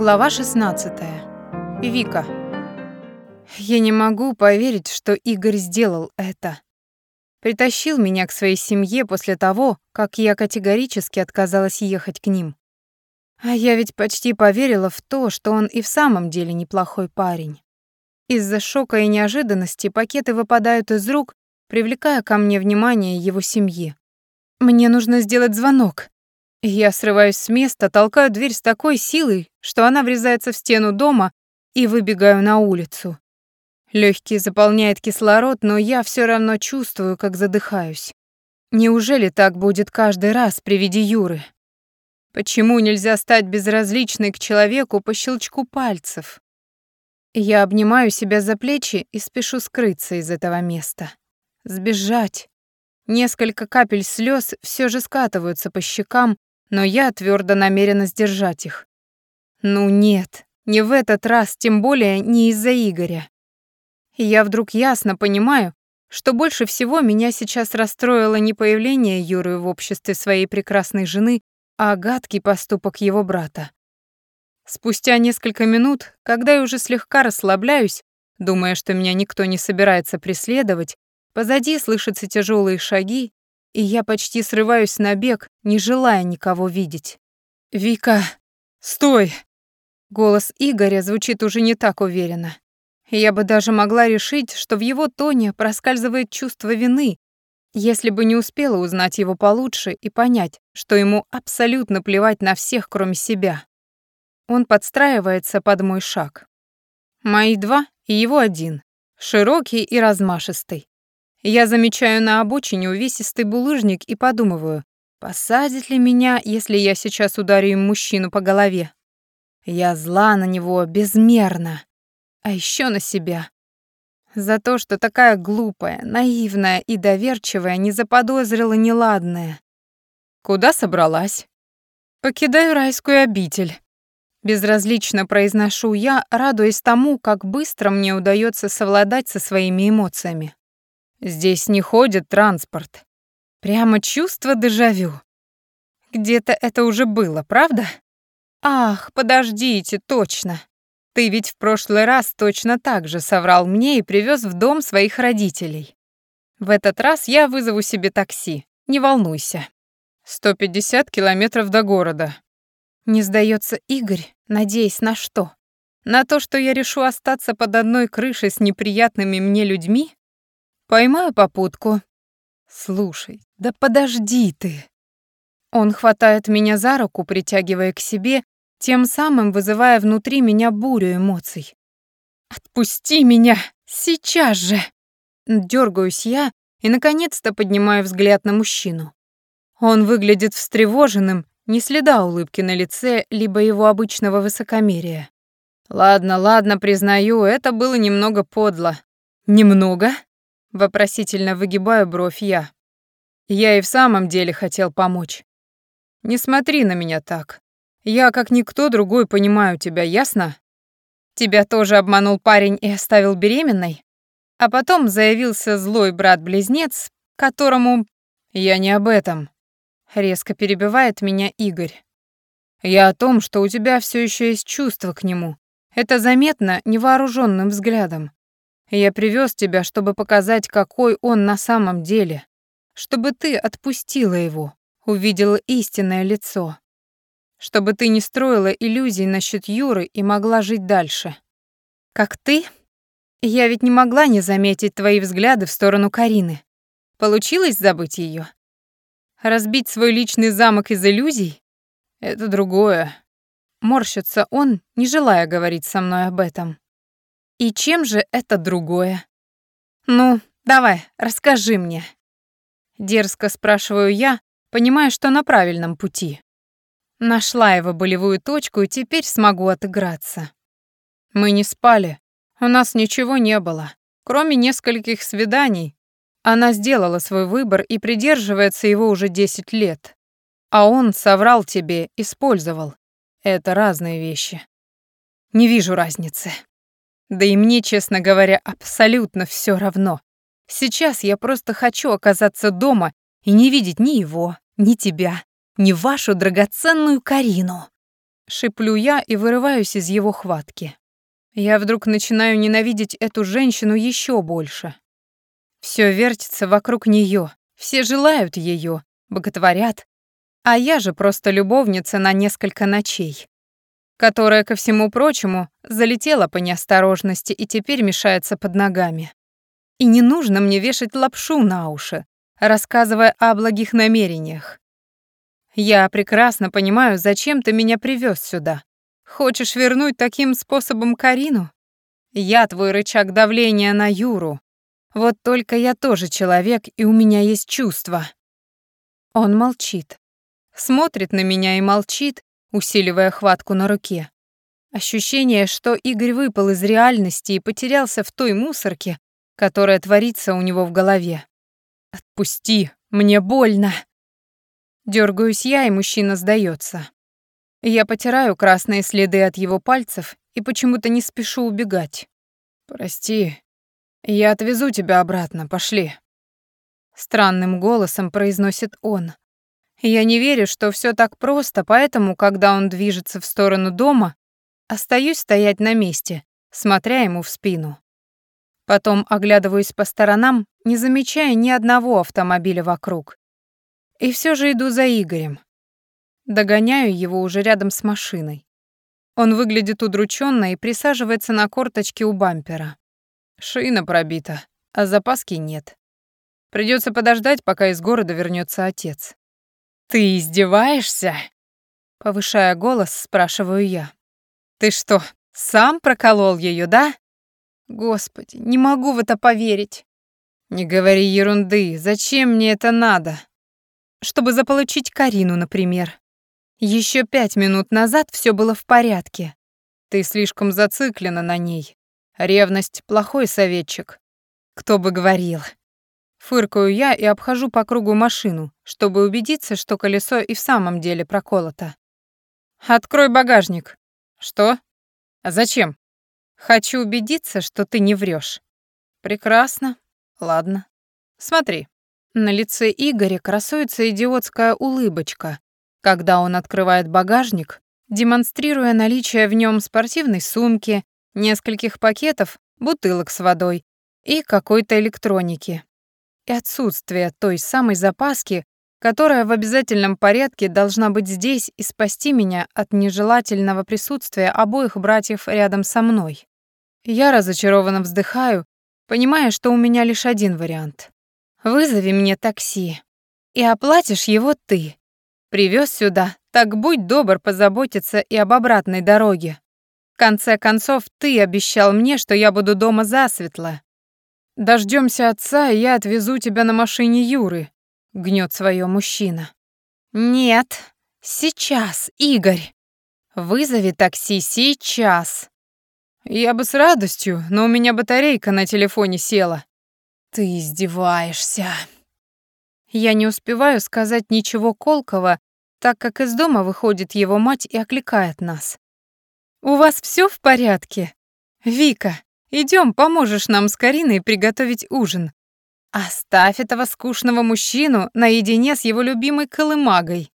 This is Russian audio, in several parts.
Глава 16. Вика. Я не могу поверить, что Игорь сделал это. Притащил меня к своей семье после того, как я категорически отказалась ехать к ним. А я ведь почти поверила в то, что он и в самом деле неплохой парень. Из-за шока и неожиданности пакеты выпадают из рук, привлекая ко мне внимание его семьи. Мне нужно сделать звонок. Я срываюсь с места, толкаю дверь с такой силой, что она врезается в стену дома, и выбегаю на улицу. Легкий заполняет кислород, но я все равно чувствую, как задыхаюсь. Неужели так будет каждый раз при виде Юры? Почему нельзя стать безразличной к человеку по щелчку пальцев? Я обнимаю себя за плечи и спешу скрыться из этого места. Сбежать. Несколько капель слез все же скатываются по щекам, но я твердо намерена сдержать их. Ну нет, не в этот раз, тем более не из-за Игоря. я вдруг ясно понимаю, что больше всего меня сейчас расстроило не появление Юры в обществе своей прекрасной жены, а гадкий поступок его брата. Спустя несколько минут, когда я уже слегка расслабляюсь, думая, что меня никто не собирается преследовать, позади слышатся тяжелые шаги, и я почти срываюсь на бег, не желая никого видеть. «Вика, стой!» Голос Игоря звучит уже не так уверенно. Я бы даже могла решить, что в его тоне проскальзывает чувство вины, если бы не успела узнать его получше и понять, что ему абсолютно плевать на всех, кроме себя. Он подстраивается под мой шаг. Мои два и его один, широкий и размашистый. Я замечаю на обочине увесистый булыжник и подумываю, посадит ли меня, если я сейчас ударю им мужчину по голове. Я зла на него безмерно, а еще на себя. За то, что такая глупая, наивная и доверчивая не заподозрила неладное. Куда собралась? Покидаю райскую обитель. Безразлично произношу я, радуясь тому, как быстро мне удается совладать со своими эмоциями. Здесь не ходит транспорт. Прямо чувство дежавю. Где-то это уже было, правда? Ах, подождите, точно. Ты ведь в прошлый раз точно так же соврал мне и привез в дом своих родителей. В этот раз я вызову себе такси. Не волнуйся. 150 километров до города. Не сдается Игорь, надеясь на что? На то, что я решу остаться под одной крышей с неприятными мне людьми? Поймаю попутку. Слушай, да подожди ты. Он хватает меня за руку, притягивая к себе, тем самым вызывая внутри меня бурю эмоций. Отпусти меня сейчас же. Дёргаюсь я и наконец-то поднимаю взгляд на мужчину. Он выглядит встревоженным, ни следа улыбки на лице, либо его обычного высокомерия. Ладно, ладно, признаю, это было немного подло. Немного? Вопросительно выгибаю бровь я. Я и в самом деле хотел помочь. Не смотри на меня так. Я, как никто другой, понимаю тебя, ясно? Тебя тоже обманул парень и оставил беременной? А потом заявился злой брат-близнец, которому... Я не об этом. Резко перебивает меня Игорь. Я о том, что у тебя все еще есть чувство к нему. Это заметно невооруженным взглядом. Я привез тебя, чтобы показать, какой он на самом деле, чтобы ты отпустила его, увидела истинное лицо, чтобы ты не строила иллюзий насчет Юры и могла жить дальше. Как ты? Я ведь не могла не заметить твои взгляды в сторону Карины. Получилось забыть ее? Разбить свой личный замок из иллюзий? Это другое. Морщится он, не желая говорить со мной об этом. И чем же это другое? Ну, давай, расскажи мне. Дерзко спрашиваю я, понимая, что на правильном пути. Нашла его болевую точку и теперь смогу отыграться. Мы не спали. У нас ничего не было, кроме нескольких свиданий. Она сделала свой выбор и придерживается его уже 10 лет. А он соврал тебе, использовал. Это разные вещи. Не вижу разницы. Да и мне, честно говоря, абсолютно все равно. Сейчас я просто хочу оказаться дома и не видеть ни его, ни тебя, ни вашу драгоценную Карину. Шиплю я и вырываюсь из его хватки. Я вдруг начинаю ненавидеть эту женщину еще больше. Все вертится вокруг нее, все желают ее, боготворят, а я же просто любовница на несколько ночей, которая, ко всему прочему, залетела по неосторожности и теперь мешается под ногами. И не нужно мне вешать лапшу на уши, рассказывая о благих намерениях. Я прекрасно понимаю, зачем ты меня привез сюда. Хочешь вернуть таким способом Карину? Я твой рычаг давления на Юру. Вот только я тоже человек, и у меня есть чувства. Он молчит. Смотрит на меня и молчит, усиливая хватку на руке. Ощущение, что Игорь выпал из реальности и потерялся в той мусорке, которая творится у него в голове. «Отпусти, мне больно!» Дёргаюсь я, и мужчина сдается. Я потираю красные следы от его пальцев и почему-то не спешу убегать. «Прости, я отвезу тебя обратно, пошли». Странным голосом произносит он. Я не верю, что все так просто, поэтому, когда он движется в сторону дома, остаюсь стоять на месте, смотря ему в спину. Потом оглядываюсь по сторонам, не замечая ни одного автомобиля вокруг. И все же иду за Игорем. Догоняю его уже рядом с машиной. Он выглядит удрученно и присаживается на корточки у бампера. Шина пробита, а запаски нет. Придется подождать, пока из города вернется отец. «Ты издеваешься?» Повышая голос, спрашиваю я. «Ты что, сам проколол ее, да?» «Господи, не могу в это поверить». «Не говори ерунды, зачем мне это надо?» чтобы заполучить Карину, например. Еще пять минут назад все было в порядке. Ты слишком зациклена на ней. Ревность — плохой советчик. Кто бы говорил. Фыркаю я и обхожу по кругу машину, чтобы убедиться, что колесо и в самом деле проколото. «Открой багажник». «Что? А зачем?» «Хочу убедиться, что ты не врешь. «Прекрасно. Ладно. Смотри». На лице Игоря красуется идиотская улыбочка, когда он открывает багажник, демонстрируя наличие в нем спортивной сумки, нескольких пакетов, бутылок с водой и какой-то электроники. И отсутствие той самой запаски, которая в обязательном порядке должна быть здесь и спасти меня от нежелательного присутствия обоих братьев рядом со мной. Я разочарованно вздыхаю, понимая, что у меня лишь один вариант. Вызови мне такси. И оплатишь его ты. Привез сюда, так будь добр позаботиться и об обратной дороге. В конце концов, ты обещал мне, что я буду дома засветло. Дождемся отца, и я отвезу тебя на машине Юры, гнет свое мужчина. Нет, сейчас, Игорь. Вызови такси сейчас. Я бы с радостью, но у меня батарейка на телефоне села. Ты издеваешься. Я не успеваю сказать ничего колкого, так как из дома выходит его мать и окликает нас. У вас все в порядке? Вика, идем, поможешь нам с Кариной приготовить ужин. Оставь этого скучного мужчину наедине с его любимой колымагой.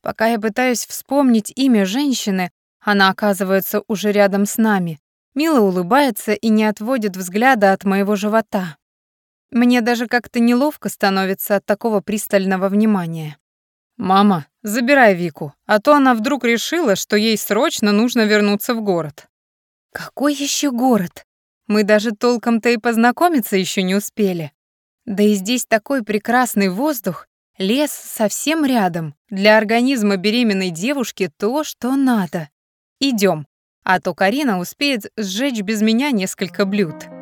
Пока я пытаюсь вспомнить имя женщины, она оказывается уже рядом с нами. Мило улыбается и не отводит взгляда от моего живота. Мне даже как-то неловко становится от такого пристального внимания. «Мама, забирай Вику, а то она вдруг решила, что ей срочно нужно вернуться в город». «Какой еще город? Мы даже толком-то и познакомиться еще не успели. Да и здесь такой прекрасный воздух, лес совсем рядом. Для организма беременной девушки то, что надо. Идем, а то Карина успеет сжечь без меня несколько блюд».